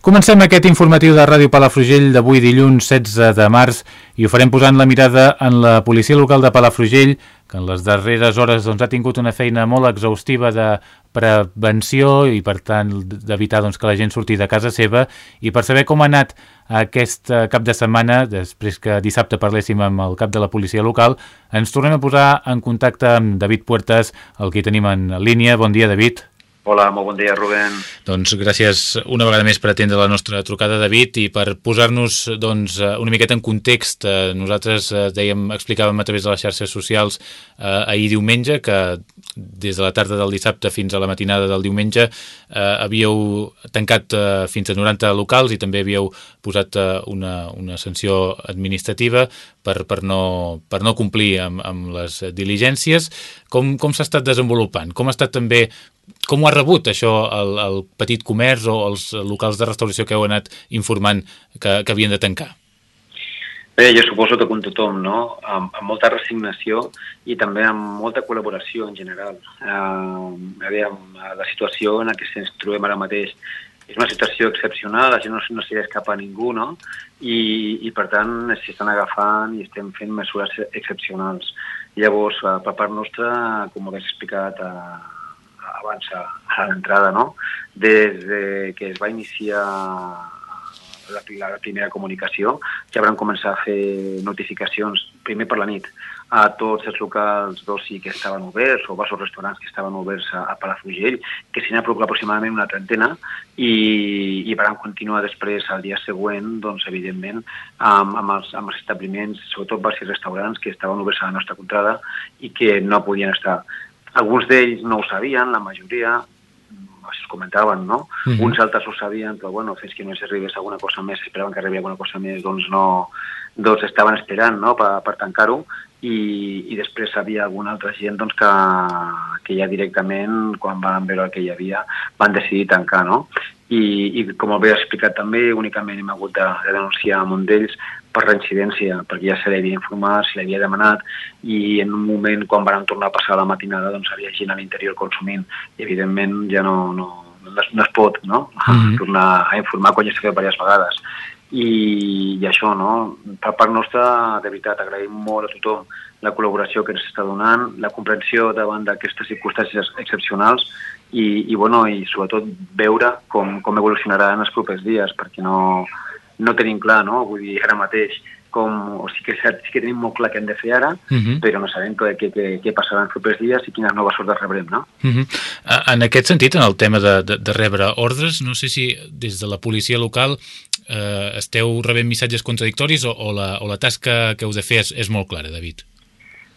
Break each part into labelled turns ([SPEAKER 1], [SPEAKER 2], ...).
[SPEAKER 1] Comencem aquest informatiu de Ràdio Palafrugell d'avui dilluns 16 de març i ho farem posant la mirada en la policia local de Palafrugell que en les darreres hores doncs, ha tingut una feina molt exhaustiva de prevenció i per tant d'evitar doncs, que la gent surti de casa seva i per saber com ha anat aquest cap de setmana, després que dissabte parléssim amb el cap de la policia local, ens tornem a posar en contacte amb David Puertas, el que tenim en línia. Bon dia, David.
[SPEAKER 2] Hola, molt bon dia, Rubén.
[SPEAKER 1] Doncs gràcies una vegada més per atendre la nostra trucada, David, i per posar-nos doncs, una miqueta en context. Eh, nosaltres eh, dèiem, explicàvem a través de les xarxes socials eh, ahir diumenge que des de la tarda del dissabte fins a la matinada del diumenge eh, havíeu tancat eh, fins a 90 locals i també havíeu posat eh, una, una sanció administrativa per, per, no, per no complir amb, amb les diligències. Com, com s'ha estat desenvolupant? Com ha estat també com ho ha rebut això el, el petit comerç o els locals de restauració que heu anat informant que, que havien de tancar?
[SPEAKER 2] Bé, jo suposo que com tothom, no? Amb, amb molta resignació i també amb molta col·laboració en general. Uh, aviam, la situació en que ens trobem ara mateix és una situació excepcional, gent no, no s'hi escapa a ningú, no? I, i per tant s'estan agafant i estem fent mesures excepcionals. Llavors, per part nostra, com ho has explicat a, abans a, a l'entrada, no? Des de que es va iniciar la, la primera comunicació, ja van començar a fer notificacions, primer per la nit, a tots els locals d'oci que estaven oberts o o restaurants que estaven oberts a, a Palafrugell, que s'hi n'ha aproximadament una trentena i, i van continuar després al dia següent, doncs, evidentment, amb, amb, els, amb els establiments, sobretot bars i restaurants que estaven oberts a la nostra contrada i que no podien estar. Alguns d'ells no ho sabien, la majoria, es comentaven, no? Uh -huh. Uns altres ho sabien, però bueno, fins que no s'arribés alguna cosa més, esperaven que arribés alguna cosa més, doncs no, doncs estaven esperant no? per, per tancar-ho i, i després havia alguna altra gent doncs, que, que ja directament, quan van veure el que hi havia, van decidir tancar, no? I, i com ho he explicat també, únicament hem hagut de, de denunciar amb un d'ells per reincidència, perquè ja se l'havia informat, se l'havia demanat, i en un moment, quan van tornar a passar la matinada, doncs havia gent a l'interior consumint, i evidentment ja no, no, no, es, no es pot no? Mm -hmm. tornar a informar quan ja s'ha fet diverses vegades. I, I això, no? Per part nostra, de veritat, agraïm molt a tothom la col·laboració que ens està donant, la comprensió davant d'aquestes circumstàncies excepcionals i, i, bueno, i sobretot veure com, com evolucionarà en els propers dies, perquè no, no tenim clar, no? Vull dir, ara mateix, com, o sí que, sí que tenim molt clar què hem de fer ara, uh mhm. -huh. però no sabem què, què, què, què passarà en els propers dies i quines noves ordres rebrem, no? Uh
[SPEAKER 1] mhm. -huh. En aquest sentit, en el tema de, de, de rebre ordres, no sé si des de la policia local eh, esteu rebent missatges contradictoris o, o, la, o la tasca que heu de fer és, és molt clara, David?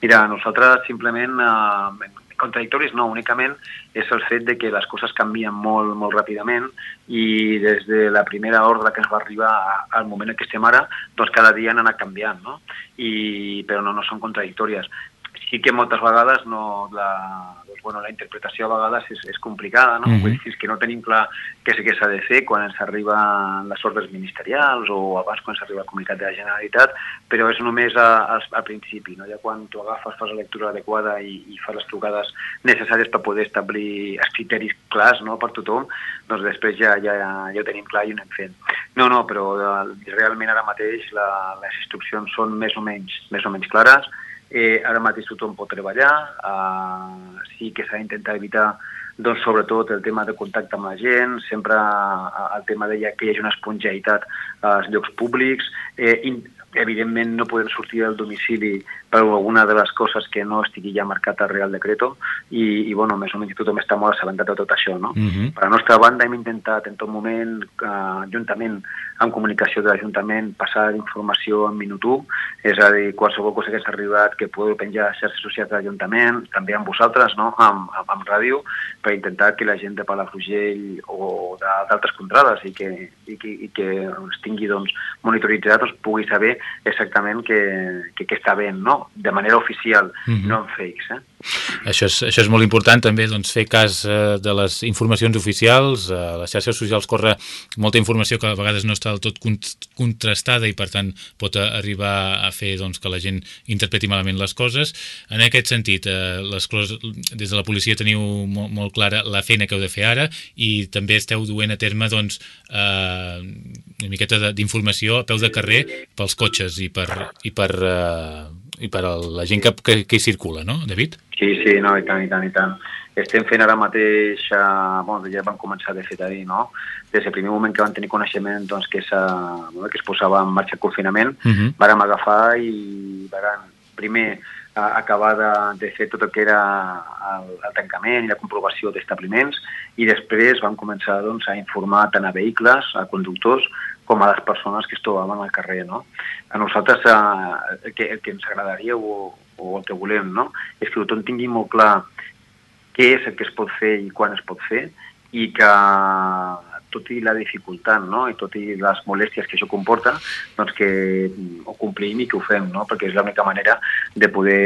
[SPEAKER 2] Mira, nosaltres simplement eh, contradictoris no, únicament és el fet de que les coses canvien molt, molt ràpidament i des de la primera ordre que ens va arribar al moment en què estem ara, doncs cada dia han anat canviant, no? I, però no, no són contradictòries sí que moltes vegades no, la, doncs, bueno, la interpretació a vegades és, és complicada, no? Mm -hmm. Vull dir, és que no tenim clar què és que s'ha de fer quan ens arriben les ordres ministerials o abans quan s'arriba a la comunitat de la Generalitat, però és només a, a, al principi, no? Ja quan tu agafes, fas la lectura adequada i, i fas les trucades necessàries per poder establir els criteris clars no? per tothom, doncs després ja, ja, ja ho tenim clar i ho anem fent. No, no, però eh, realment ara mateix la, les instruccions són més o menys, més o menys clares, Eh, ara mateix tothom pot treballar, eh, sí que s'ha d'intentar evitar doncs, sobretot el tema de contacte amb la gent, sempre eh, el tema de que hi hagi una esponjaitat als llocs públics, eh, evidentment no podem sortir del domicili per alguna de les coses que no estigui ja marcat al Real Decreto i, i bueno, més o menys tothom està molt assabentat de tot això. No? Uh -huh. Per la nostra banda hem intentat en tot moment, eh, juntament amb comunicació de l'Ajuntament, passar informació en minut 1, és a dir, qualsevol cosa que s'ha arribat que podeu penjar a xarxes socials de l'Ajuntament, també amb vosaltres, no? amb, amb, amb ràdio, per intentar que la gent de Palafrugell o d'altres contrades i que, i que, i que es tingui doncs, monitoritzat doncs, pugui saber exactament què, què, què està bé, no? de manera oficial, mm -hmm. no en fakes. Eh?
[SPEAKER 1] Això és, això és molt important també, doncs, fer cas eh, de les informacions oficials. Eh, a les xarxes socials corre molta informació que a vegades no està del tot contrastada i per tant pot arribar a fer doncs, que la gent interpreti malament les coses. En aquest sentit, eh, les coses, des de la policia teniu molt, molt clara la feina que heu de fer ara i també esteu duent a terme doncs, eh, una miqueta d'informació a peu de carrer pels cotxes i per, i per eh, i per a la gent que, que, que hi circula, no, David?
[SPEAKER 2] Sí, sí, no, i tant, i tant, i tant. Estem fent ara mateix, eh, bueno, ja vam començar de fet a dir, no? Des del primer moment que vam tenir coneixement doncs, que, bueno, que es posava en marxa el confinament, uh -huh. vàrem agafar i vàrem, primer, a, acabar de, de fer tot el que era el, el tancament i la comprovació d'establiments i després vam començar doncs, a informar tant a vehicles, a conductors, com a les persones que es trobaven al carrer. No? A nosaltres eh, el, que, el que ens agradaria o, o el que volem no? és que tothom tingui molt clar què és el que es pot fer i quan es pot fer i que tot i la dificultat no? i tot i les molèsties que això comporta, doncs que ho complim i que ho fem, no? perquè és l'única manera de poder,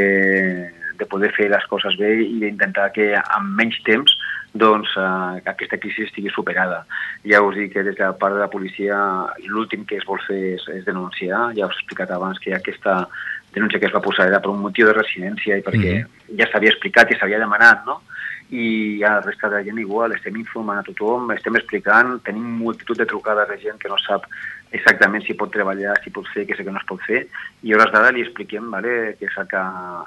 [SPEAKER 2] de poder fer les coses bé i d'intentar que en menys temps doncs eh, que aquesta crisi estigui superada. Ja us dic que des de la part de la policia l'últim que es vol fer és, és denunciar, ja us he explicat abans que aquesta denúncia que es va posar era per un motiu de residència i perquè mm -hmm. ja s'havia explicat i s'havia demanat, no? i a la resta de gent igual, estem informant a tothom, estem explicant, tenim multitud de trucades de gent que no sap exactament si pot treballar, si pot fer, què és el que no es pot fer, i a hores d'ara li expliquem vale, què és el que,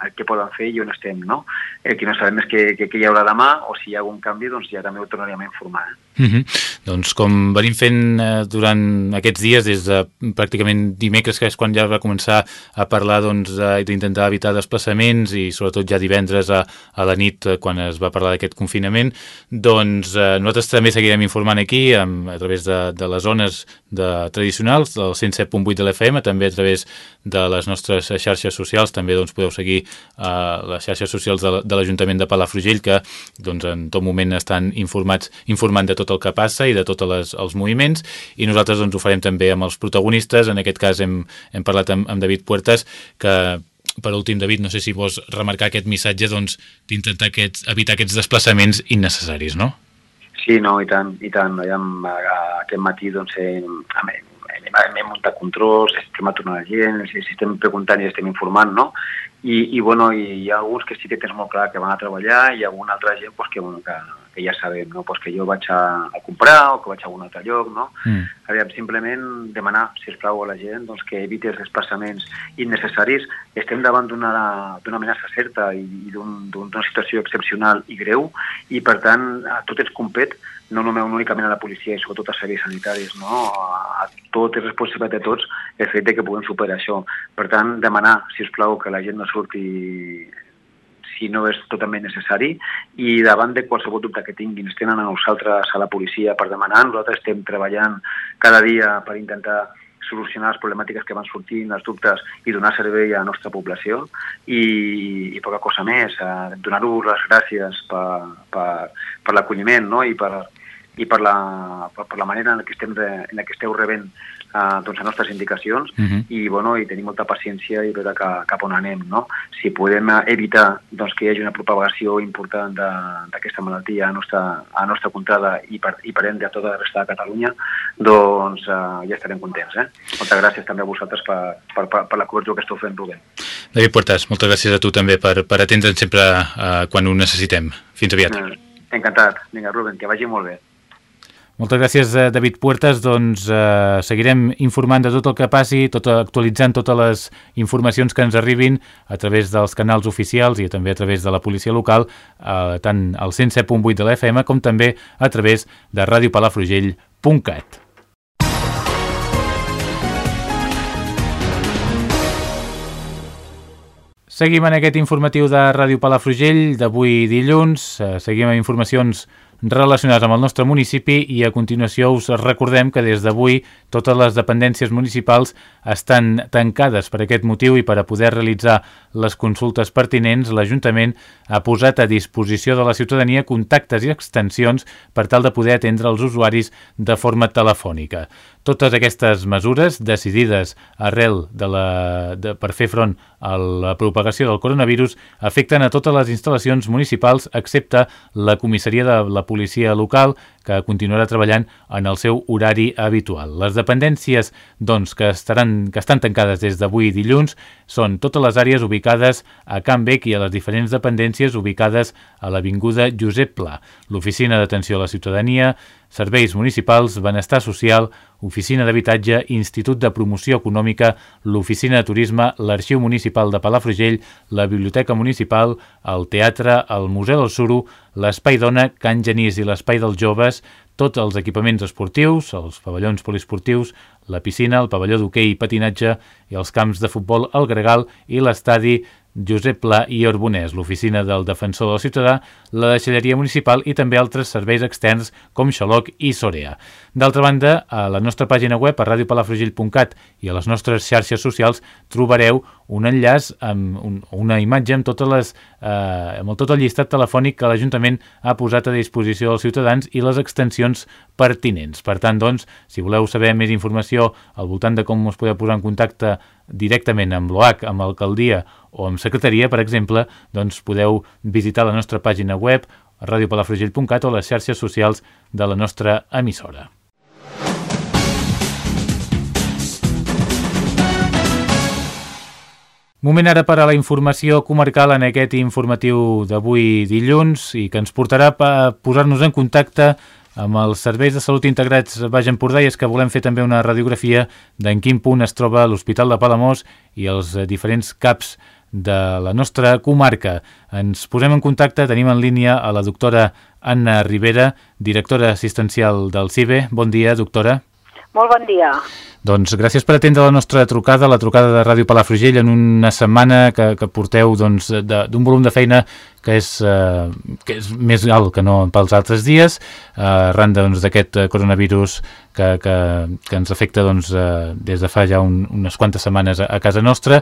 [SPEAKER 2] el que poden fer i on estem. No? El que no sabem és què, hi haurà demà o si hi ha algun canvi, doncs ja també ho tornaríem a informar.
[SPEAKER 1] Mm -hmm. Doncs com venim fent eh, durant aquests dies, des de pràcticament dimecres, que és quan ja va començar a parlar doncs, d'intentar evitar desplaçaments i sobretot ja divendres a, a la nit eh, quan es va parlar d'aquest confinament, doncs eh, nosaltres també seguirem informant aquí amb, a través de, de les zones de tradicionals, del 107.8 de l'FM, també a través de les nostres xarxes socials, també doncs, podeu seguir eh, les xarxes socials de, de l'Ajuntament de Palafrugell, que doncs, en tot moment estan informats informant de tot el que passa i de tots els moviments i nosaltres doncs, ho farem també amb els protagonistes, en aquest cas hem, hem parlat amb, amb David Puertas que per últim, David, no sé si vols remarcar aquest missatge doncs, d'intentar aquest, evitar aquests desplaçaments innecessaris, no?
[SPEAKER 2] Sí, no, i tant, i tant. Veiem, aquest matí doncs, hem, hem, hem muntat controls, estem aturant la gent, estem preguntant i estem informant, no? I, i, bueno, i hi ha alguns que sí que tens molt clar que van a treballar i hi ha alguna altra gent pues, que, bueno, que, que ja sabem, no? pues que jo vaig a, a comprar o que vaig a un altre lloc, no? Mm. Aviam, simplement demanar, si es plau, a la gent doncs, que eviti els desplaçaments innecessaris. Estem davant d'una amenaça certa i, i d'una un, situació excepcional i greu i, per tant, a tot ens compet no només únicament a la policia i sobretot als serveis sanitaris, no? a, a tot és responsabilitat de tots el fet de que puguem superar això. Per tant, demanar, si us plau, que la gent no surti si no és totalment necessari i davant de qualsevol dubte que tinguin es tenen a nosaltres a la policia per demanar, nosaltres estem treballant cada dia per intentar solucionar les problemàtiques que van sortint, els dubtes i donar servei a la nostra població i, i poca cosa més, donar-vos les gràcies per, per, per l'acolliment no? i, per, i per, la, per, per la manera en la que, estem, en la que esteu rebent eh, doncs, les nostres indicacions uh mhm. -huh. i, bueno, i tenir molta paciència i veure cap, cap on anem. No? Si podem evitar doncs, que hi hagi una propagació important d'aquesta malaltia a nostra, a nostra contrada i per, i per ende a tota la resta de Catalunya, doncs eh, ja estarem contents. Eh? Moltes gràcies també a vosaltres per, per, per, per la cobertura que esteu fent, Rubén.
[SPEAKER 1] David Puertas, moltes gràcies a tu també per, per atendre'ns sempre eh, quan ho necessitem. Fins aviat. Eh,
[SPEAKER 2] encantat. Vinga, Rubén, que vagi molt bé.
[SPEAKER 1] Moltes gràcies, eh, David Puertas. Doncs eh, seguirem informant de tot el que passi, tot, actualitzant totes les informacions que ens arribin a través dels canals oficials i també a través de la policia local, eh, tant al 107.8 de l'FM com també a través de radiopalafrugell.cat. Seguim en aquest informatiu de Ràdio Palafrugell d'avui dilluns. Eh, seguim amb informacions relacionades amb el nostre municipi i a continuació us recordem que des d'avui totes les dependències municipals estan tancades per aquest motiu i per a poder realitzar les consultes pertinents l'Ajuntament ha posat a disposició de la ciutadania contactes i extensions per tal de poder atendre els usuaris de forma telefònica. Totes aquestes mesures, decidides arrel de la, de, per fer front a la propagació del coronavirus, afecten a totes les instal·lacions municipals excepte la comissaria de la policia local, que continuarà treballant en el seu horari habitual. Les dependències doncs, que, estaran, que estan tancades des d'avui dilluns són totes les àrees ubicades a Can Bec i a les diferents dependències ubicades a l'Avinguda Josep Pla, l'Oficina d'Atenció a la Ciutadania, Serveis Municipals, Benestar Social, Oficina d'Habitatge, Institut de Promoció Econòmica, l'Oficina de Turisme, l'Arxiu Municipal de Palafrugell, la Biblioteca Municipal, el Teatre, el Museu del Suro, l'Espai Dona, Can Genís i l'Espai dels Joves, tots els equipaments esportius, els pavellons poliesportius, la piscina, el pavelló d'hoquei i patinatge i els camps de futbol, el Gregal i l'estadi Josep Pla i Orbonès, l'oficina del Defensor del Ciutadà, la deixalleria municipal i també altres serveis externs com Xaloc i Sorea. D'altra banda, a la nostra pàgina web, a radiopalafrugell.cat i a les nostres xarxes socials trobareu un enllaç amb un, una imatge amb, totes les, eh, amb tot el llistat telefònic que l'Ajuntament ha posat a disposició dels ciutadans i les extensions pertinents. Per tant, doncs, si voleu saber més informació al voltant de com us podeu posar en contacte directament amb l'OAC, amb l'alcaldia o amb secretaria, per exemple, doncs podeu visitar la nostra pàgina web radiopalafrugell.cat o les xarxes socials de la nostra emissora. Moment ara per a la informació comarcal en aquest informatiu d'avui dilluns i que ens portarà a posar-nos en contacte els serveis de salut integrats Baix Empordà i és que volem fer també una radiografia d'en quin punt es troba l'Hospital de Palamós i els eh, diferents CAPs de la nostra comarca. Ens posem en contacte, tenim en línia a la doctora Anna Rivera, directora assistencial del CIBE. Bon dia, doctora.
[SPEAKER 3] Molt bon dia.
[SPEAKER 1] Doncs gràcies per atendre la nostra trucada, la trucada de Ràdio Palafrugell en una setmana que, que porteu d'un doncs, volum de feina que és, eh, que és més alt que no pels altres dies, eh, arran doncs, d'aquest doncs, coronavirus que, que, que ens afecta doncs, eh, des de fa ja un, unes quantes setmanes a, a casa nostra.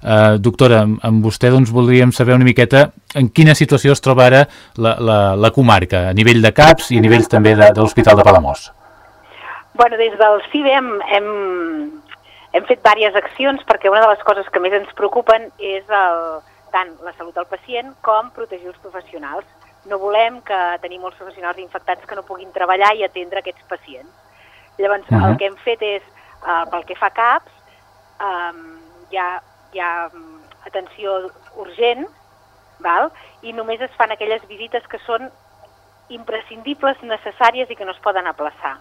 [SPEAKER 1] Eh, doctora, amb vostè doncs, voldríem saber una miqueta en quina situació es troba ara la, la, la comarca, a nivell de CAPS i a nivells també de, de l'Hospital de Palamós.
[SPEAKER 3] Bueno, des del CIBE hem, hem, hem fet diverses accions perquè una de les coses que més ens preocupen és el, tant la salut del pacient com protegir els professionals. No volem que tenim molts professionals infectats que no puguin treballar i atendre aquests pacients. Llavors, uh -huh. el que hem fet és, uh, pel que fa a CAPS, um, hi, ha, hi ha atenció urgent, val? i només es fan aquelles visites que són imprescindibles, necessàries i que no es poden aplaçar.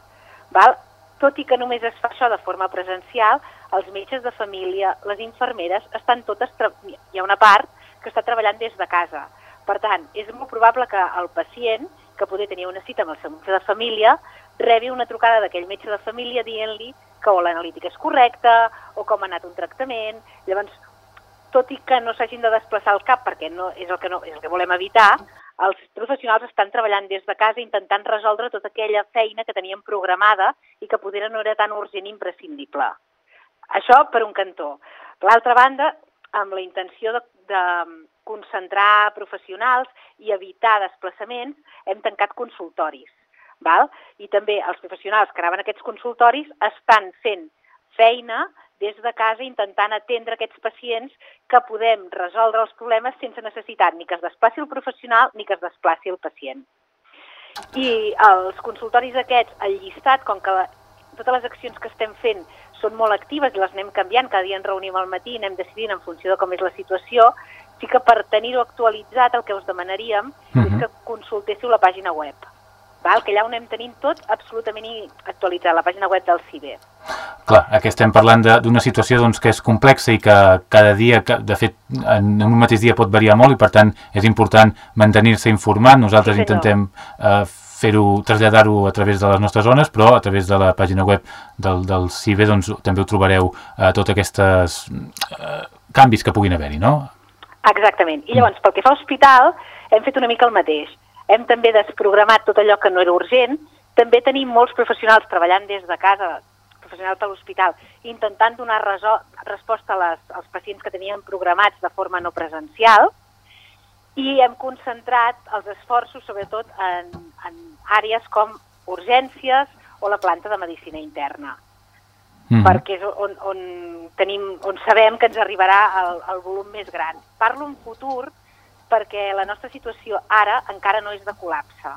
[SPEAKER 3] Val? Tot i que només es fa això de forma presencial, els metges de família, les infermeres, estan totes... Hi ha una part que està treballant des de casa. Per tant, és molt probable que el pacient, que poder tenir una cita amb el seu metge de família, rebi una trucada d'aquell metge de família dient-li que o l'analítica és correcta o com ha anat un tractament. Llavors, tot i que no s'hagin de desplaçar el cap, perquè no és el que, no, és el que volem evitar, els professionals estan treballant des de casa intentant resoldre tota aquella feina que teníem programada i que poder no era tan urgent i imprescindible. Això per un cantó. Per l'altra banda, amb la intenció de, de concentrar professionals i evitar desplaçaments, hem tancat consultoris. Val? I també els professionals que anaven a aquests consultoris estan fent feina des de casa intentant atendre aquests pacients que podem resoldre els problemes sense necessitat ni que es desplaci el professional ni que es desplaci el pacient. I els consultoris aquests, el llistat, com que la, totes les accions que estem fent són molt actives i les anem canviant, cada dia ens reunim al matí i anem decidint en funció de com és la situació, sí que per tenir-ho actualitzat el que us demanaríem uh -huh. és mhm. que consultéssiu la pàgina web val? que allà on anem tenint tot absolutament actualitzat, la pàgina web del CIBE.
[SPEAKER 1] Clar, aquí estem parlant d'una situació doncs, que és complexa i que cada dia, de fet, en un mateix dia pot variar molt i per tant és important mantenir-se informat. Nosaltres sí, intentem eh, fer-ho, traslladar-ho a través de les nostres zones, però a través de la pàgina web del, del CIBE doncs, també ho trobareu eh, tots aquests eh, canvis que puguin haver-hi, no?
[SPEAKER 3] Exactament. I llavors, pel que fa a hospital, hem fet una mica el mateix. Hem també desprogramat tot allò que no era urgent. També tenim molts professionals treballant des de casa, professionals de l'hospital, intentant donar resposta a les, als pacients que tenien programats de forma no presencial i hem concentrat els esforços sobretot en, en àrees com urgències o la planta de medicina interna mm perquè és on, on, tenim, on sabem que ens arribarà el, el volum més gran. Parlo en futur perquè la nostra situació ara encara no és de col·lapse.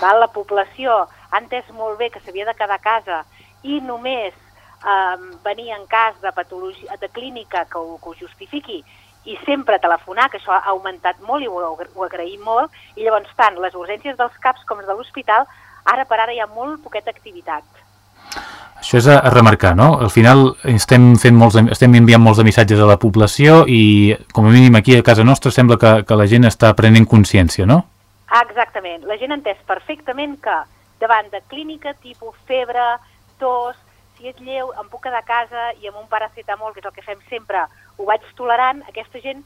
[SPEAKER 3] Val? La població ha entès molt bé que s'havia de quedar a casa i només eh, venir en cas de patologia de clínica que ho, que ho justifiqui i sempre telefonar, que això ha augmentat molt i ho, ho agraïm molt, i llavors tant les urgències dels CAPs com de l'hospital, ara per ara hi ha molt poqueta activitat.
[SPEAKER 1] Això és a, remarcar, no? Al final estem, fent molts, estem enviant molts de missatges a la població i, com a mínim aquí a casa nostra, sembla que, que la gent està prenent consciència, no?
[SPEAKER 3] Ah, exactament. La gent ha entès perfectament que davant de clínica tipus febre, tos, si és lleu, em puc quedar a casa i amb un paracetamol, que és el que fem sempre, ho vaig tolerant, aquesta gent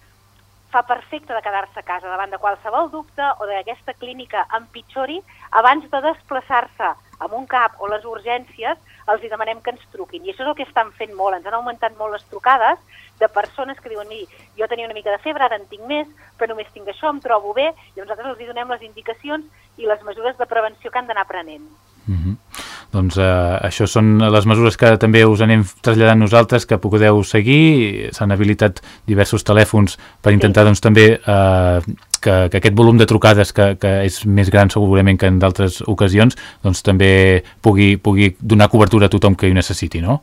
[SPEAKER 3] fa perfecte de quedar-se a casa davant de qualsevol dubte o d'aquesta clínica empitjori abans de desplaçar-se amb un cap o les urgències els hi demanem que ens truquin. I això és el que estan fent molt. Ens han augmentat molt les trucades de persones que diuen, miri, jo tenia una mica de febre, ara en tinc més, però només tinc això, em trobo bé, i nosaltres els hi donem les indicacions i les mesures de prevenció que han d'anar prenent.
[SPEAKER 1] Mm -hmm. Doncs eh, això són les mesures que també us anem traslladant nosaltres, que podeu seguir. S'han habilitat diversos telèfons per intentar sí. doncs, també eh, que, que aquest volum de trucades, que, que és més gran segurament que en d'altres ocasions, doncs també pugui, pugui donar cobertura a tothom que hi necessiti, no?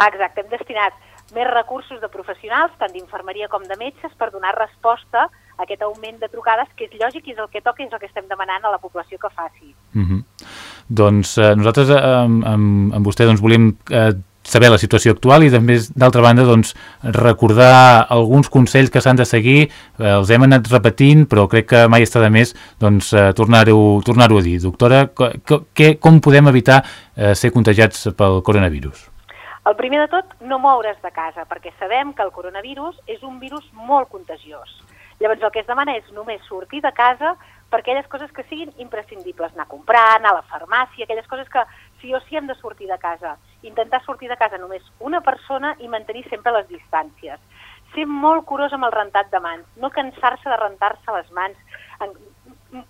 [SPEAKER 3] Exacte, hem destinat més recursos de professionals, tant d'infermeria com de metges, per donar resposta a aquest augment de trucades, que és lògic i és el que toca i és el que estem demanant a la població que faci.
[SPEAKER 1] Mm -hmm. Doncs eh, nosaltres eh, amb, amb, vostè doncs, volem eh, saber la situació actual i també, d'altra banda, doncs, recordar alguns consells que s'han de seguir. Eh, els hem anat repetint, però crec que mai està de més doncs, eh, tornar-ho tornar a dir. Doctora, que, com podem evitar eh, ser contagiats pel coronavirus?
[SPEAKER 3] El primer de tot, no moure's de casa, perquè sabem que el coronavirus és un virus molt contagiós. Llavors el que es demana és només sortir de casa per aquelles coses que siguin imprescindibles, anar a comprar, anar a la farmàcia, aquelles coses que sí o sí hem de sortir de casa. Intentar sortir de casa només una persona i mantenir sempre les distàncies. Ser molt curós amb el rentat de mans, no cansar-se de rentar-se les mans.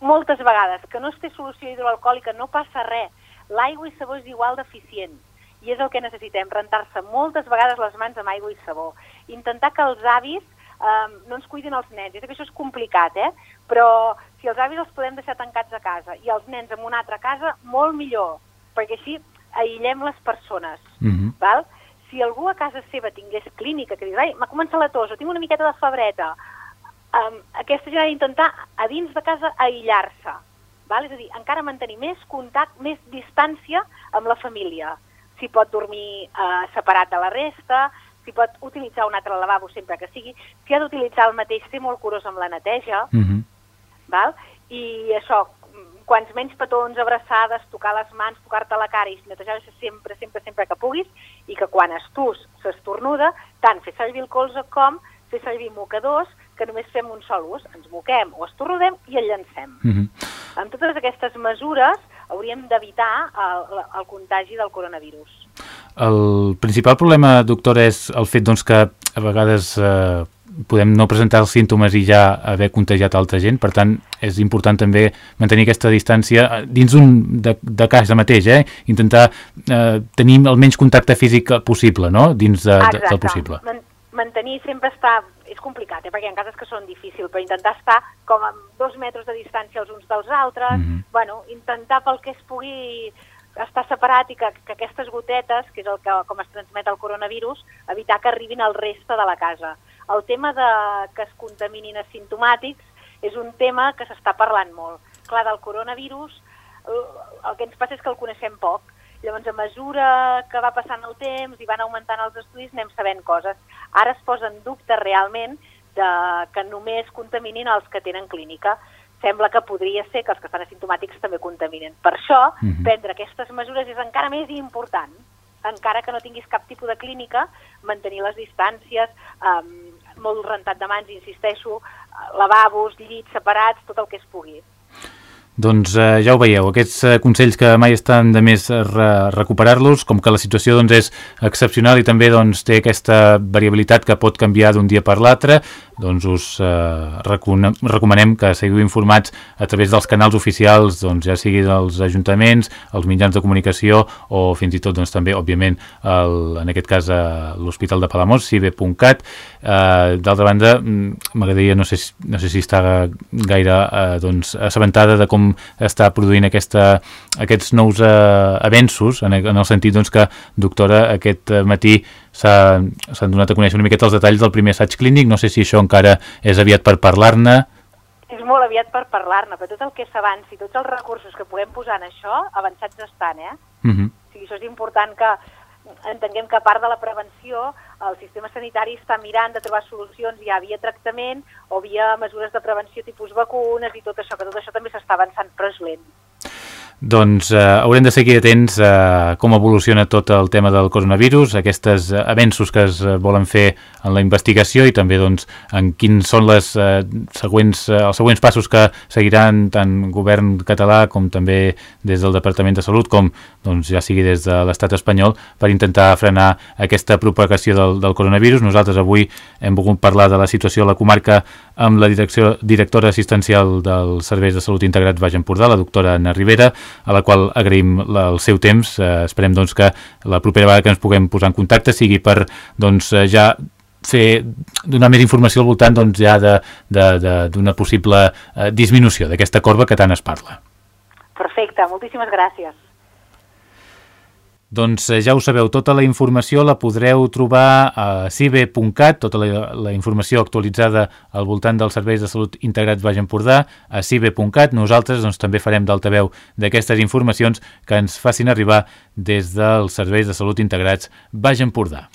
[SPEAKER 3] Moltes vegades, que no es té solució hidroalcohòlica, no passa res. L'aigua i sabó és igual d'eficient i és el que necessitem, rentar-se moltes vegades les mans amb aigua i sabó. Intentar que els avis um, no ens cuidin els nens. És que això és complicat, eh? Però si els avis els podem deixar tancats a casa i els nens en una altra casa, molt millor, perquè així aïllem les persones, mm -hmm. val? Si algú a casa seva tingués clínica que diu, ai, m'ha començat la tos o tinc una miqueta de febreta, um, aquesta gent ha d'intentar a dins de casa aïllar-se, val? És a dir, encara mantenir més contacte, més distància amb la família. Si pot dormir eh, separat de la resta, si pot utilitzar un altre lavabo sempre que sigui, si ha d'utilitzar el mateix, ser molt curós amb la neteja, uh mhm. -huh. val? i això, quants menys petons, abraçades, tocar les mans, tocar-te la cara i netejar-se sempre, sempre, sempre que puguis, i que quan estus s'estornuda, tant fer servir el colze com fer servir mocadors, que només fem un sol ús, ens moquem o estornudem i el llancem. Mhm. -huh. Amb totes aquestes mesures hauríem d'evitar el, el contagi del coronavirus.
[SPEAKER 1] El principal problema, doctora, és el fet doncs, que a vegades eh, podem no presentar els símptomes i ja haver contagiat altra gent, per tant és important també mantenir aquesta distància eh, dins un de, de casa mateix, eh? intentar eh, tenir el menys contacte físic possible, no? dins de, de, del possible. Man
[SPEAKER 3] mantenir sempre estar, és complicat, eh? perquè hi ha cases que són difícils, però intentar estar com a dos metres de distància els uns dels altres, mm -hmm. bueno, intentar pel que es pugui estar separat i que, que aquestes gotetes, que és el que, com es transmet el coronavirus, evitar que arribin al reste de la casa. El tema de que es contaminin asimptomàtics és un tema que s'està parlant molt. Clar, del coronavirus el que ens passa és que el coneixem poc. Llavors, a mesura que va passant el temps i van augmentant els estudis, anem sabent coses. Ara es posa en dubte realment de que només contaminin els que tenen clínica sembla que podria ser que els que estan asimptomàtics també contaminen. Per això, uh mhm. -huh. prendre aquestes mesures és encara més important. encara que no tinguis cap tipus de clínica, mantenir les distàncies, um, molt rentat de mans, insisteixo, lavabos, llits separats, tot el que es pugui.
[SPEAKER 1] Doncs eh, ja ho veieu, aquests eh, consells que mai estan de més re recuperar-los, com que la situació doncs, és excepcional i també doncs, té aquesta variabilitat que pot canviar d'un dia per l'altre, doncs us eh, recomanem que seguiu informats a través dels canals oficials, doncs, ja sigui dels ajuntaments, els mitjans de comunicació o fins i tot doncs, també, òbviament, el, en aquest cas l'Hospital de Palamós, cibe.cat. Eh, D'altra banda, mm, m'agradaria, no, sé, no sé si està gaire eh, doncs, assabentada de com està produint aquesta, aquests nous eh, avenços, en, en el sentit doncs, que, doctora, aquest matí s'han donat a conèixer una miqueta els detalls del primer assaig clínic, no sé si això encara és aviat per parlar-ne.
[SPEAKER 3] És molt aviat per parlar-ne, però tot el que s'avanci, tots els recursos que puguem posar en això, avançats estan, eh? Uh
[SPEAKER 1] mhm. -huh.
[SPEAKER 3] o sigui, això és important que entenguem que a part de la prevenció, el sistema sanitari està mirant de trobar solucions ja via tractament o via mesures de prevenció tipus vacunes i tot això, que tot això també s'està avançant, però és lent.
[SPEAKER 1] Doncs eh, haurem de seguir atents a com evoluciona tot el tema del coronavirus, aquests eh, avenços que es eh, volen fer en la investigació i també doncs, en quins són les, eh, següents, eh, els següents passos que seguiran tant govern català com també des del Departament de Salut com doncs, ja sigui des de l'estat espanyol per intentar frenar aquesta propagació del, del coronavirus. Nosaltres avui hem volgut parlar de la situació a la comarca amb la direcció, directora assistencial dels Serveis de Salut Integrats Baix Empordà, la doctora Anna Rivera, a la qual agraïm la, el seu temps. Eh, esperem doncs, que la propera vegada que ens puguem posar en contacte sigui per doncs, eh, ja fer, donar més informació al voltant doncs, ja d'una possible eh, disminució d'aquesta corba que tant es parla.
[SPEAKER 3] Perfecte, moltíssimes gràcies.
[SPEAKER 1] Doncs eh, ja ho sabeu, tota la informació la podreu trobar a cibe.cat, tota la, la informació actualitzada al voltant dels serveis de salut integrats Baix Empordà, a cibe.cat. Nosaltres doncs, també farem d'altaveu d'aquestes informacions que ens facin arribar des dels serveis de salut integrats Baix Empordà.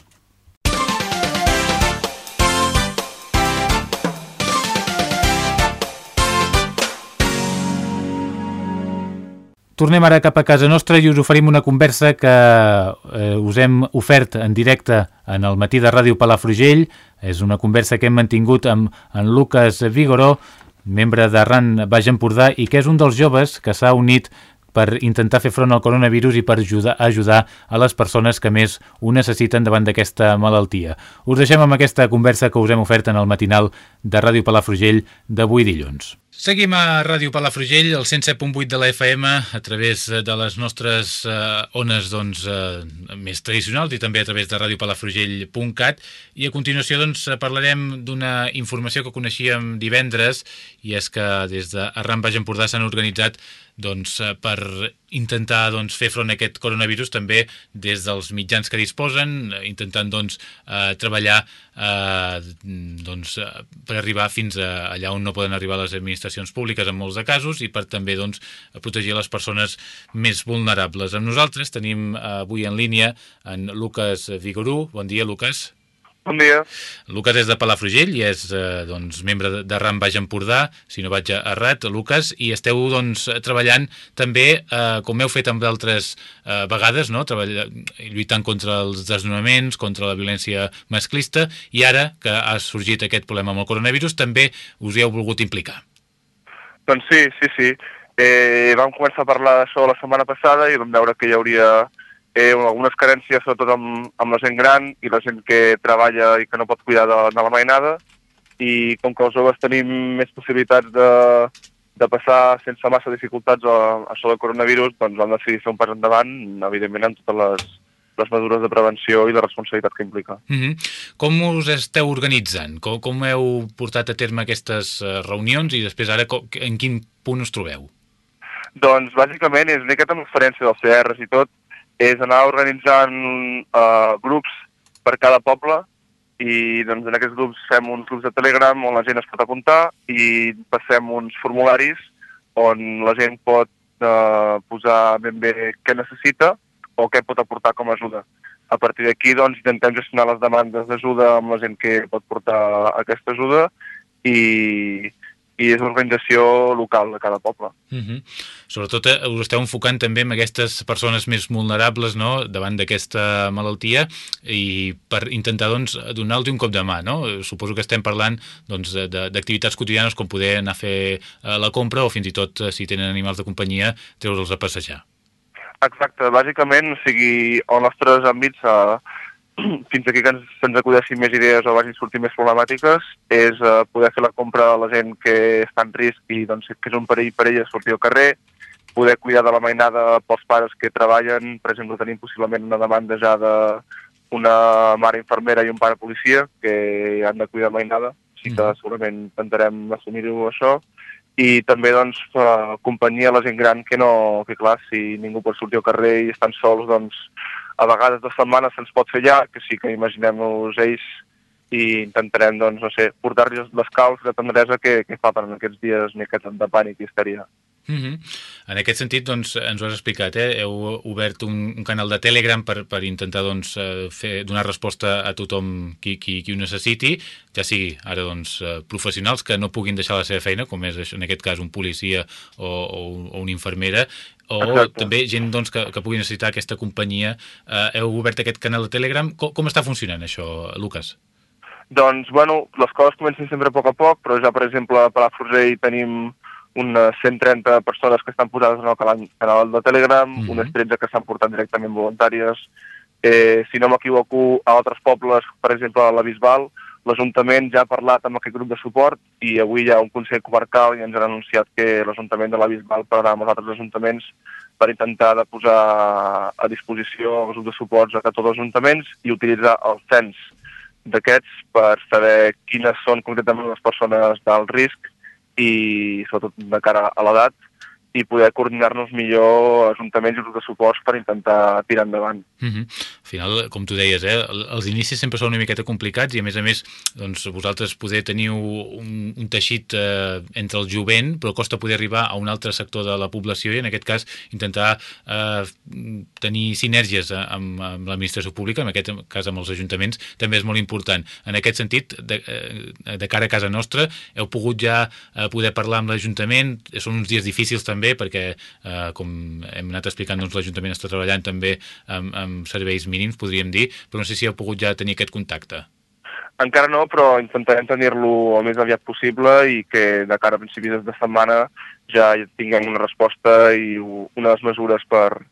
[SPEAKER 1] Tornem ara cap a casa nostra i us oferim una conversa que eh, us hem ofert en directe en el matí de Ràdio Palafrugell. És una conversa que hem mantingut amb en Lucas Vigoró, membre de RAN Baix Empordà i que és un dels joves que s'ha unit per intentar fer front al coronavirus i per ajudar, ajudar a les persones que més ho necessiten davant d'aquesta malaltia. Us deixem amb aquesta conversa que us hem ofert en el matinal de Ràdio Palafrugell d'avui dilluns. Seguim a Ràdio Palafrugell, el 107.8 de la FM, a través de les nostres eh, ones doncs, eh, més tradicionals i també a través de radiopalafrugell.cat i a continuació doncs, parlarem d'una informació que coneixíem divendres i és que des de Arran Baix Empordà s'han organitzat doncs, eh, per intentar doncs, fer front a aquest coronavirus també des dels mitjans que disposen, eh, intentant doncs, eh, treballar eh, doncs, eh, per arribar fins a allà on no poden arribar les administracions públiques en molts de casos i per també doncs, protegir les persones més vulnerables. Amb nosaltres tenim avui en línia en Lucas Vigorú. Bon dia, Lucas.
[SPEAKER 4] Bon dia.
[SPEAKER 1] Lucas és de Palafrugell i és eh, doncs, membre de, de RAM Baix Empordà, si no vaig errat, Lucas, i esteu doncs, treballant també, eh, com heu fet amb d'altres eh, vegades, no? Treball, lluitant contra els desnonaments, contra la violència masclista, i ara que ha sorgit aquest problema amb el coronavirus, també us hi heu volgut implicar.
[SPEAKER 4] Doncs sí, sí, sí. Eh, vam començar a parlar d'això la setmana passada i vam veure que hi hauria eh, algunes carències sobretot amb, amb la gent gran i la gent que treballa i que no pot cuidar de, de la mainada i com que els joves tenim més possibilitats de, de passar sense massa dificultats a, a això del coronavirus, doncs vam decidir fer un pas endavant, evidentment amb totes les, les mesures de prevenció i de responsabilitat que implica.
[SPEAKER 1] Mm -hmm. Com us esteu organitzant? Com, com heu portat a terme aquestes eh, reunions i després ara com, en quin punt us trobeu?
[SPEAKER 4] Doncs bàsicament és una miqueta amb l'experiència dels CRs i tot, és anar organitzant uh, grups per cada poble i doncs, en aquests grups fem uns grups de Telegram on la gent es pot apuntar i passem uns formularis on la gent pot uh, posar ben bé què necessita o què pot aportar com a ajuda. A partir d'aquí doncs, intentem gestionar les demandes d'ajuda amb la gent que pot portar aquesta ajuda i, i és l'organització local de cada poble.
[SPEAKER 1] Uh -huh. Sobretot eh, us esteu enfocant també en aquestes persones més vulnerables no? davant d'aquesta malaltia i per intentar doncs, donar-los un cop de mà. No? Suposo que estem parlant doncs, d'activitats quotidianes com poder anar a fer eh, la compra o fins i tot, eh, si tenen animals de companyia, treure'ls a passejar.
[SPEAKER 4] Exacte, bàsicament, o sigui, els nostres àmbits eh, fins aquí que ens, se'ns acudeixin més idees o vagin sortir més problemàtiques és uh, poder fer la compra a la gent que està en risc i doncs, que és un perill per ella sortir al carrer, poder cuidar de la mainada pels pares que treballen, per exemple, tenim possiblement una demanda ja d'una mare infermera i un pare policia que han de cuidar de la mainada, així que mm. segurament intentarem assumir-ho això, i també doncs, companyia a la gent gran que no, que clar, si ningú pot sortir al carrer i estan sols, doncs a vegades de setmana se'ns pot fer llarg, que sí que imaginem-nos ells i intentarem, doncs, no sé, portar-los les caus de tendresa que, que fa per en aquests dies ni aquest de pànic i histèria.
[SPEAKER 1] Mm -hmm. En aquest sentit, doncs, ens ho has explicat, eh? heu obert un, un canal de Telegram per, per intentar doncs, eh, fer, donar resposta a tothom qui, qui, qui ho necessiti, ja sigui ara doncs, eh, professionals que no puguin deixar la seva feina, com és en aquest cas un policia o, o, o una infermera, o Exacte. també gent doncs, que, que pugui necessitar aquesta companyia. Eh, heu obert aquest canal de Telegram. Com, com està funcionant això, Lucas?
[SPEAKER 4] Doncs, bueno, les coses comencen sempre a poc a poc, però ja, per exemple, a Palafrugell tenim unes 130 persones que estan posades en el canal de Telegram, mm -hmm. unes 13 que s'han portat directament voluntàries. Eh, si no m'equivoco, a altres pobles, per exemple, a la Bisbal, l'Ajuntament ja ha parlat amb aquest grup de suport i avui hi ha un Consell Comarcal i ens han anunciat que l'Ajuntament de la Bisbal parlarà amb els altres ajuntaments per intentar de posar a disposició els grups de suports a tots els ajuntaments i utilitzar el cens d'aquests per saber quines són concretament les persones d'alt risc i sobretot de cara a l'edat i poder coordinar-nos millor ajuntaments i grups de suports per intentar tirar endavant.
[SPEAKER 1] Uh -huh. Al final, com tu deies, eh, els inicis sempre són una miqueta complicats i a més a més doncs, vosaltres poder tenir un, un teixit eh, entre el jovent però costa poder arribar a un altre sector de la població i en aquest cas intentar eh, tenir sinergies amb, amb l'administració pública, en aquest cas amb els ajuntaments, també és molt important. En aquest sentit, de, eh, de cara a casa nostra, heu pogut ja eh, poder parlar amb l'Ajuntament, són uns dies difícils també també, perquè, eh, com hem anat explicant, doncs, l'Ajuntament està treballant també amb, amb serveis mínims, podríem dir, però no sé si heu pogut ja tenir aquest contacte.
[SPEAKER 4] Encara no, però intentarem tenir-lo el més aviat possible i que de cara a principis de setmana ja tinguem una resposta i unes mesures per,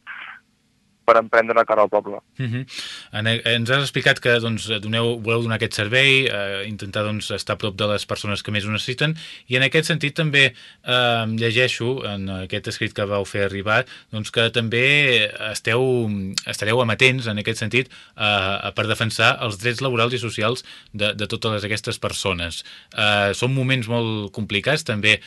[SPEAKER 4] per emprendre la cara al poble. Uh
[SPEAKER 1] -huh. en, ens has explicat que doncs, doneu, voleu donar aquest servei, eh, intentar doncs, estar a prop de les persones que més ho necessiten, i en aquest sentit també eh, llegeixo en aquest escrit que vau fer arribar doncs, que també esteu, estareu amatents en aquest sentit eh, per defensar els drets laborals i socials de, de totes aquestes persones. Eh, són moments molt complicats, també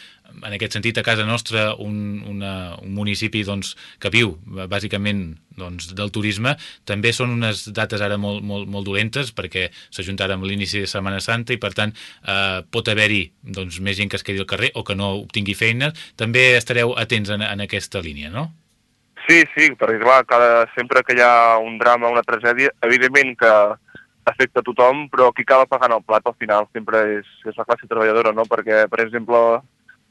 [SPEAKER 1] en aquest sentit a casa nostra un, una, un municipi doncs, que viu bàsicament doncs, del turisme, també són unes dates ara molt, molt, molt dolentes perquè s'ajuntarà amb l'inici de Setmana Santa i per tant eh, pot haver-hi doncs, més gent que es quedi al carrer o que no obtingui feina. També estareu atents en, en aquesta línia, no?
[SPEAKER 4] Sí, sí, perquè clar, cada, sempre que hi ha un drama, una tragèdia, evidentment que afecta a tothom, però qui acaba pagant el plat al final sempre és, és la classe treballadora, no? Perquè, per exemple,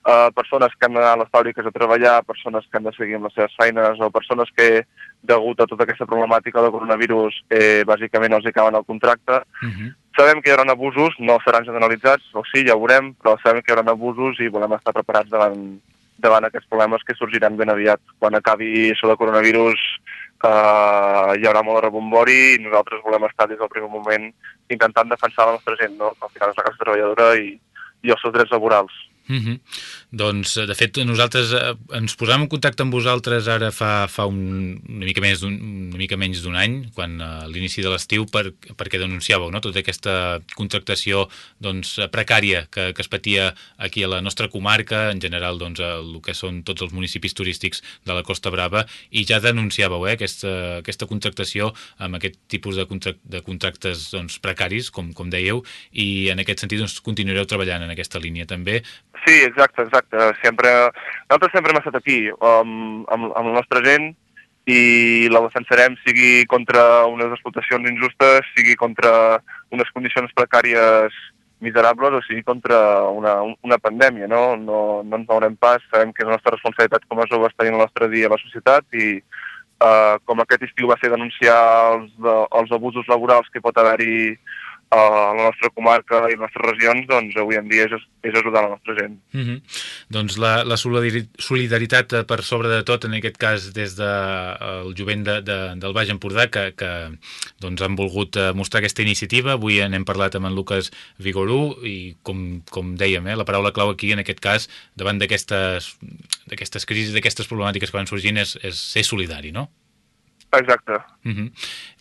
[SPEAKER 4] eh, persones que han d'anar a les fàbriques a treballar, persones que han de seguir amb les seves feines o persones que, degut a tota aquesta problemàtica del coronavirus, eh, bàsicament els acaben el contracte. Uh mhm. -huh. Sabem que hi haurà abusos, no seran generalitzats, o sí, ja ho veurem, però sabem que hi haurà abusos i volem estar preparats davant, davant aquests problemes que sorgiran ben aviat. Quan acabi això del coronavirus eh, hi haurà molt de rebombori i nosaltres volem estar des del primer moment intentant defensar la nostra gent, no? Al final és la classe treballadora i, i els seus drets laborals.
[SPEAKER 1] Mm -hmm. Doncs, de fet, nosaltres eh, ens posàvem en contacte amb vosaltres ara fa, fa un, una mica més una mica menys d'un any, quan a l'inici de l'estiu, per, perquè denunciàveu no? tota aquesta contractació doncs, precària que, que es patia aquí a la nostra comarca, en general doncs, el que són tots els municipis turístics de la Costa Brava, i ja denunciàveu eh, aquesta, aquesta contractació amb aquest tipus de, contract, de contractes doncs, precaris, com, com dèieu, i en aquest sentit doncs, continuareu treballant en aquesta línia també
[SPEAKER 4] Sí, exacte, exacte. Sempre, nosaltres sempre hem estat aquí, amb, amb, amb la nostra gent, i la defensarem sigui contra unes explotacions injustes, sigui contra unes condicions precàries miserables, o sigui, contra una, una pandèmia, no? No, no ens veurem pas, sabem que és la nostra responsabilitat com a joves tenir el nostre dia a la societat i eh, com aquest estiu va ser denunciar els, els abusos laborals que pot haver-hi a la nostra comarca i les nostres regions, doncs avui en dia és, és ajudar la nostra gent.
[SPEAKER 1] Mm -hmm. Doncs la, la solidaritat eh, per sobre de tot, en aquest cas des del de, jovent de, de, del Baix Empordà, que, que doncs, han volgut eh, mostrar aquesta iniciativa. Avui n'hem parlat amb en Lucas Vigorú i, com, com dèiem, eh, la paraula clau aquí, en aquest cas, davant d'aquestes crisis, d'aquestes problemàtiques que van sorgint, és, és ser solidari, no?
[SPEAKER 4] Exacte.
[SPEAKER 1] Uh -huh.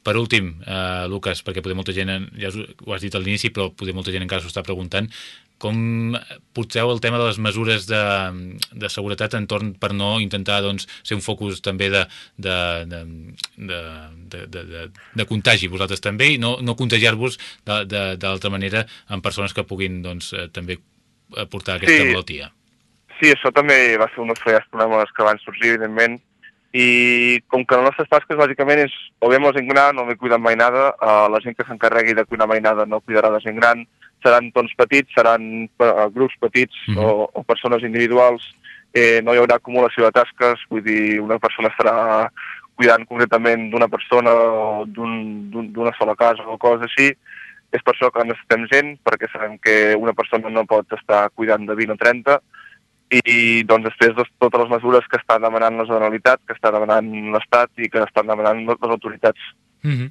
[SPEAKER 1] Per últim, uh, Lucas, perquè poder molta gent, ja ho has dit a l'inici, però poder molta gent encara s'ho està preguntant, com potser el tema de les mesures de, de seguretat entorn per no intentar doncs, ser un focus també de, de, de, de, de, de, de, de contagi vosaltres també i no, no contagiar-vos d'altra manera amb persones que puguin doncs, eh, també portar aquesta sí. malaltia.
[SPEAKER 4] Sí, això també va ser un dels problemes que van sorgir, evidentment, i com que les nostres tasques bàsicament és o bé amb la gent gran o bé cuidant mainada, eh, la gent que s'encarregui de cuidar mainada no cuidarà de gent gran, seran tons petits, seran uh, grups petits mm -hmm. o, o persones individuals, eh, no hi haurà acumulació de tasques, vull dir, una persona estarà cuidant concretament d'una persona o d'una un, sola casa o coses així, és per això que necessitem gent, perquè sabem que una persona no pot estar cuidant de 20 o 30, i doncs després de totes les mesures que està demanant la Generalitat, que està demanant l'Estat i que estan demanant les autoritats.
[SPEAKER 1] Mm -hmm.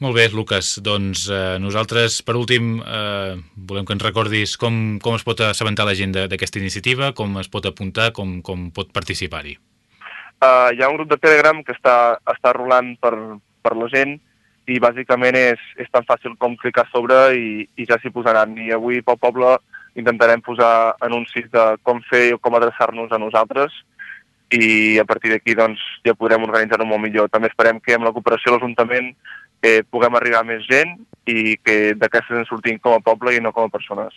[SPEAKER 1] Molt bé, Lucas. Doncs eh, nosaltres, per últim, eh, volem que ens recordis com, com es pot assabentar la gent d'aquesta iniciativa, com es pot apuntar, com, com pot participar-hi.
[SPEAKER 4] Uh, hi ha un grup de Telegram que està, està rolant per, per la gent i bàsicament és, és tan fàcil com clicar sobre i, i ja s'hi posaran. I avui pel poble intentarem posar anuncis de com fer o com adreçar-nos a nosaltres i a partir d'aquí doncs, ja podrem organitzar-ho molt millor. També esperem que amb la cooperació de l'Ajuntament eh, puguem arribar a més gent i que d'aquestes en sortim com a poble i no com a persones.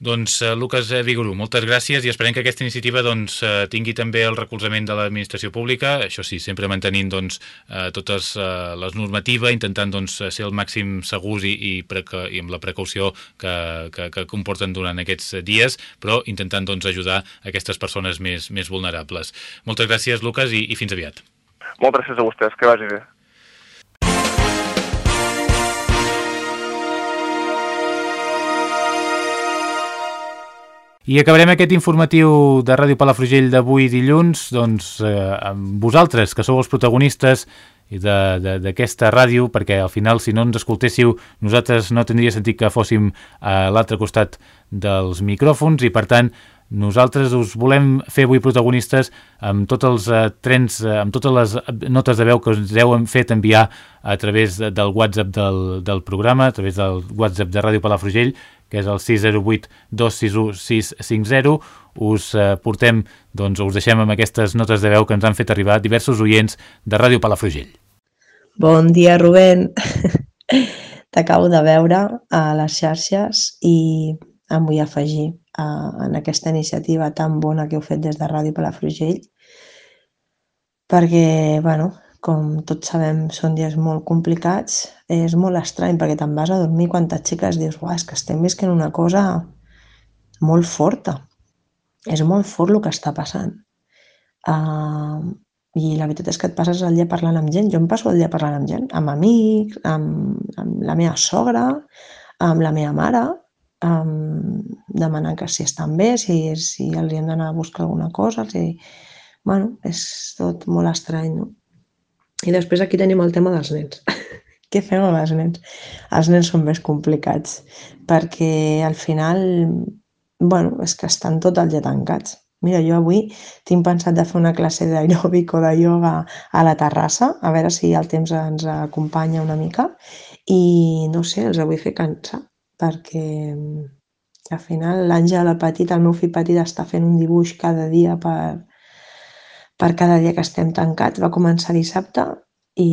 [SPEAKER 1] Doncs uh, Lucas Vigorú, moltes gràcies i esperem que aquesta iniciativa doncs, uh, tingui també el recolzament de l'administració pública, això sí, sempre mantenint doncs, totes les normatives, intentant doncs, ser el màxim segurs i, i, preca i amb la precaució que, que, que comporten durant aquests dies, però intentant doncs, ajudar aquestes persones més, més vulnerables. Moltes gràcies, Lucas, i, i fins aviat.
[SPEAKER 4] Moltes gràcies a vostès, que vagi bé.
[SPEAKER 1] I acabarem aquest informatiu de Ràdio Palafrugell d'avui dilluns doncs, eh, amb vosaltres, que sou els protagonistes d'aquesta ràdio, perquè al final, si no ens escoltéssiu, nosaltres no tindria sentit que fóssim a l'altre costat dels micròfons i, per tant, nosaltres us volem fer avui protagonistes amb tots els uh, trens, uh, amb totes les notes de veu que us heu fet enviar a través de, del WhatsApp del, del programa, a través del WhatsApp de Ràdio Palafrugell, que és el 608 261 650. Us eh, portem, doncs, us deixem amb aquestes notes de veu que ens han fet arribar diversos oients de Ràdio Palafrugell.
[SPEAKER 5] Bon dia, Rubén. T'acabo de veure a les xarxes i em vull afegir a, en aquesta iniciativa tan bona que heu fet des de Ràdio Palafrugell perquè, bueno, com tots sabem, són dies molt complicats. És molt estrany perquè te'n vas a dormir quan t'aixeques dius, uah, és que estem visquent una cosa molt forta. És molt fort el que està passant. Uh, I la veritat és que et passes el dia parlant amb gent. Jo em passo el dia parlant amb gent, amb amics, amb, amb la meva sogra, amb la meva mare, um, demanant que si estan bé, si, si els hem d'anar a buscar alguna cosa. Si... Bueno, és tot molt estrany, no? I després aquí tenim el tema dels nens. Què fem amb els nens? Els nens són més complicats perquè al final, bueno, és que estan tot el dia tancats. Mira, jo avui tinc pensat de fer una classe d'aeròbic o de ioga a la terrassa, a veure si el temps ens acompanya una mica i no sé, els vull fer cansar perquè al final l'Àngel, el petit, el meu fill petit, està fent un dibuix cada dia per, per cada dia que estem tancats. Va començar dissabte i,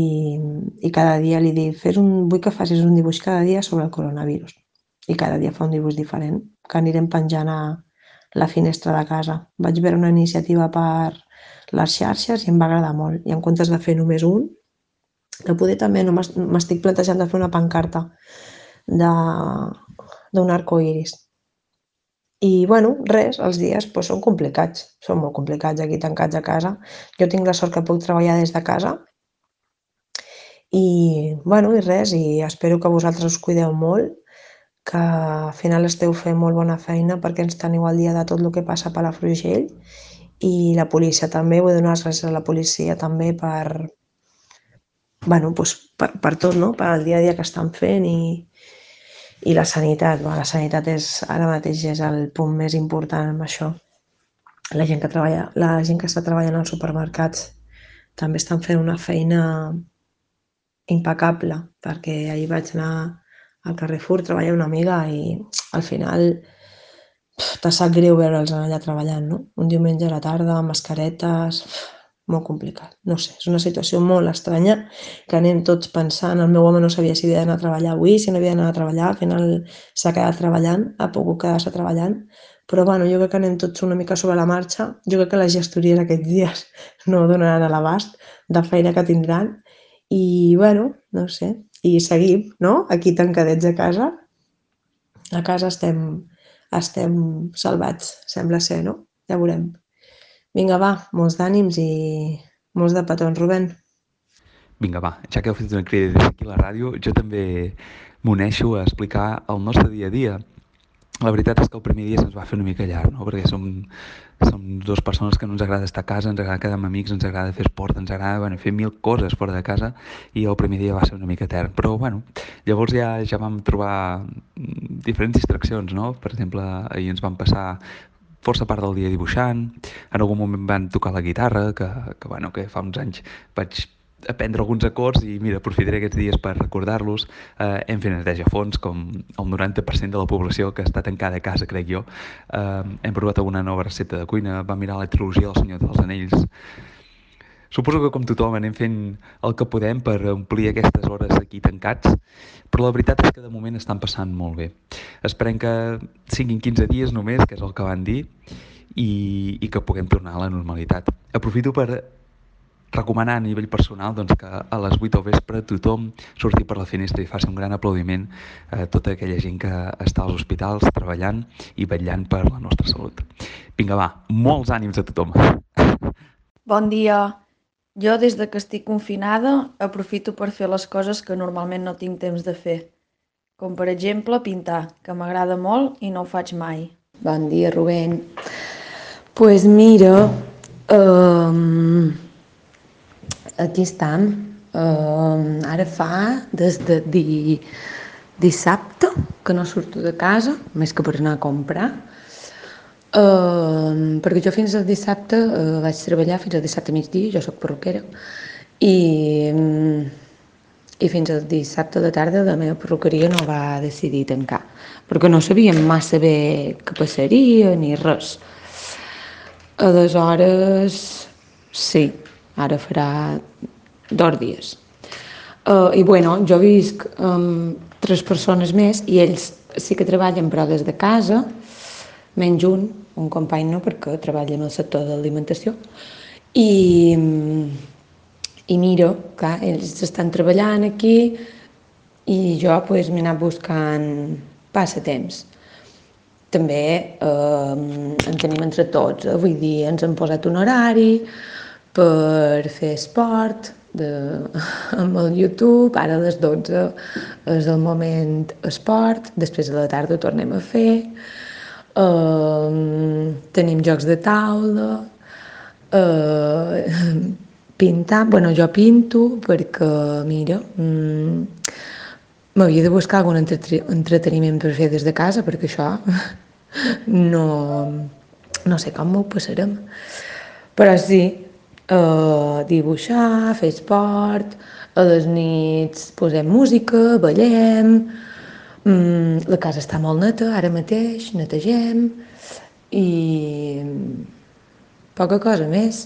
[SPEAKER 5] i cada dia li dic, Fes un, vull que facis un dibuix cada dia sobre el coronavirus. I cada dia fa un dibuix diferent, que anirem penjant a la finestra de casa. Vaig veure una iniciativa per les xarxes i em va agradar molt. I en comptes de fer només un, que poder també no m'estic plantejant de fer una pancarta d'un arco iris. I, bueno, res, els dies pues, són complicats, són molt complicats aquí tancats a casa. Jo tinc la sort que puc treballar des de casa i, bueno, i res, i espero que vosaltres us cuideu molt, que al final esteu fent molt bona feina perquè ens teniu al dia de tot el que passa a Palafrugell i la policia també, vull donar les gràcies a la policia també per, bueno, doncs per, per tot, no? per al dia a dia que estan fent i, i la sanitat, la sanitat és, ara mateix és el punt més important amb això. La gent que treballa, la gent que està treballant als supermercats també estan fent una feina impecable, perquè ahir vaig anar al Carrefour, treballar una amiga i al final te sap greu veure'ls allà treballant, no? Un diumenge a la tarda, mascaretes, molt complicat. No sé, és una situació molt estranya que anem tots pensant. El meu home no sabia si havia d'anar a treballar avui, si no havia d'anar a treballar, al final s'ha quedat treballant, ha pogut quedar-se treballant, però bueno, jo crec que anem tots una mica sobre la marxa. Jo crec que les gestories aquests dies no donaran a l'abast de feina que tindran i bueno, no sé, i seguim, no? Aquí tancadets a casa. A casa estem, estem salvats, sembla ser, no? Ja veurem. Vinga, va, molts d'ànims i molts de petons, Rubén.
[SPEAKER 6] Vinga, va, ja que heu fet una crida des d'aquí a la ràdio, jo també m'uneixo a explicar el nostre dia a dia. La veritat és que el primer dia se'ns va fer una mica llarg, no? perquè som, som dues persones que no ens agrada estar a casa, ens agrada quedar amb amics, ens agrada fer esport, ens agrada bueno, fer mil coses fora de casa i el primer dia va ser una mica etern. Però bueno, llavors ja, ja vam trobar diferents distraccions, no? Per exemple, ahir ens vam passar força part del dia dibuixant, en algun moment van tocar la guitarra, que, que, bueno, que fa uns anys vaig aprendre alguns acords i mira, aprofitaré aquests dies per recordar-los. Eh, hem fet neteja a fons, com el 90% de la població que està tancada a casa, crec jo. Eh, hem provat alguna nova recepta de cuina, vam mirar la trilogia del Senyor dels Anells, Suposo que com tothom anem fent el que podem per omplir aquestes hores aquí tancats, però la veritat és que de moment estan passant molt bé. Esperem que siguin 15 dies només, que és el que van dir, i, i que puguem tornar a la normalitat. Aprofito per recomanar a nivell personal doncs, que a les 8 del vespre tothom surti per la finestra i faci un gran aplaudiment a tota aquella gent que està als hospitals treballant i vetllant per la nostra salut. Vinga, va, molts ànims a tothom.
[SPEAKER 7] Bon dia. Jo, des de que estic confinada, aprofito per fer les coses que normalment no tinc temps de fer. Com, per exemple, pintar, que m'agrada molt i no ho faig mai.
[SPEAKER 8] Bon dia, Rubén. pues mira, um, aquí estem. Um, ara fa des de di, dissabte que no surto de casa, més que per anar a comprar, Uh, perquè jo fins al dissabte uh, vaig treballar, fins al dissabte migdia, jo sóc perruquera, i, um, i fins al dissabte de tarda la meva perruqueria no va decidir tancar, perquè no sabíem massa bé què passaria ni res. Aleshores, sí, ara farà dos dies. Uh, I bueno, jo visc amb tres persones més i ells sí que treballen però des de casa, menys un, un company no, perquè treballa en el sector de l'alimentació, i, i miro, clar, ells estan treballant aquí i jo pues, m'he anat buscant passatemps. També eh, en tenim entre tots, avui dia ens han posat un horari per fer esport de, amb el YouTube, ara a les 12 és el moment esport, després a la tarda tornem a fer, Uh, tenim jocs de taula, uh, pintar, bueno, jo pinto perquè, mira, mm, m'havia de buscar algun entreteniment per fer des de casa, perquè això no, no sé com m'ho passarem. Però sí, uh, dibuixar, fer esport, a les nits posem música, ballem, Mm, la casa està molt neta, ara mateix, netegem i poca cosa més.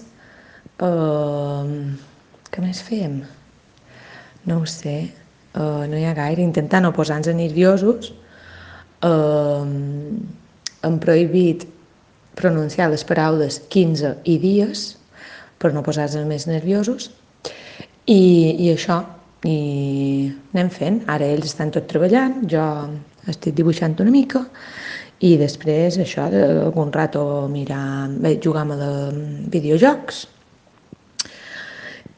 [SPEAKER 8] Uh, què més fem? No ho sé, uh, no hi ha gaire. Intentar no posar-nos nerviosos. Uh, hem prohibit pronunciar les paraules 15 i dies per no posar-nos més nerviosos. I, I això, i anem fent. Ara ells estan tot treballant, jo estic dibuixant una mica i després això d'algun rato mirar, bé, jugar amb de videojocs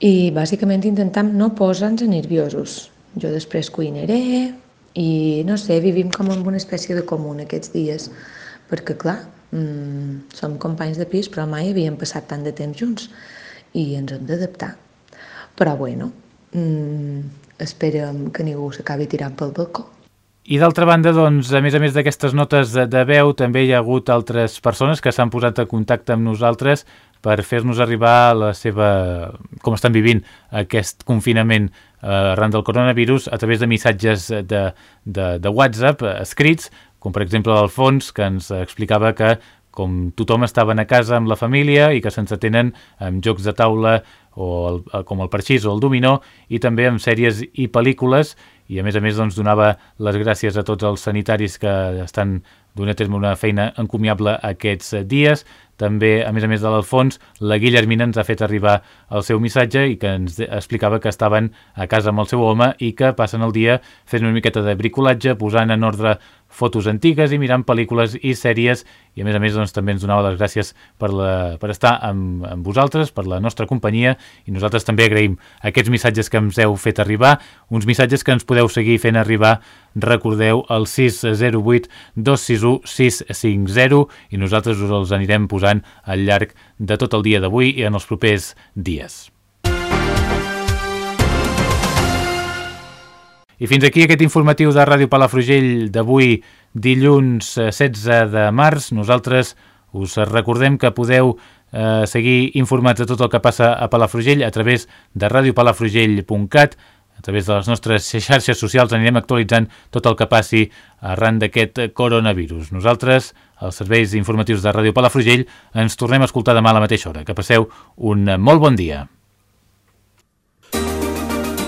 [SPEAKER 8] i bàsicament intentam no posar-nos nerviosos. Jo després cuinaré i no sé, vivim com en una espècie de comú aquests dies perquè clar, mmm, som companys de pis però mai havíem passat tant de temps junts i ens hem d'adaptar. Però bueno, mmm, esperem que ningú s'acabi tirant pel balcó.
[SPEAKER 1] I d'altra banda, doncs, a més a més d'aquestes notes de, de veu, també hi ha hagut altres persones que s'han posat en contacte amb nosaltres per fer-nos arribar la seva... com estan vivint aquest confinament eh, arran del coronavirus a través de missatges de, de, de WhatsApp escrits, com per exemple l'Alfons, que ens explicava que com tothom estaven a casa amb la família i que se'ns atenen amb jocs de taula o el, com el parxís o el dominó i també amb sèries i pel·lícules i a més a més doncs, donava les gràcies a tots els sanitaris que estan donant una feina encomiable aquests dies. També, a més a més de l'Alfons, la Guillermina ens ha fet arribar el seu missatge i que ens explicava que estaven a casa amb el seu home i que passen el dia fent una miqueta de bricolatge, posant en ordre fotos antigues i mirant pel·lícules i sèries. I a més a més doncs, també ens donava les gràcies per, la, per estar amb, amb vosaltres, per la nostra companyia. I nosaltres també agraïm aquests missatges que ens heu fet arribar, uns missatges que ens podeu seguir fent arribar, recordeu el 608 261 650 i nosaltres us els anirem posant al llarg de tot el dia d'avui i en els propers dies. I fins aquí aquest informatiu de Ràdio Palafrugell d'avui, dilluns 16 eh, de març. Nosaltres us recordem que podeu eh, seguir informats de tot el que passa a Palafrugell a través de radiopalafrugell.cat, a través de les nostres xarxes socials anirem actualitzant tot el que passi arran d'aquest coronavirus. Nosaltres, els serveis informatius de Ràdio Palafrugell, ens tornem a escoltar demà a la mateixa hora. Que passeu un molt bon dia.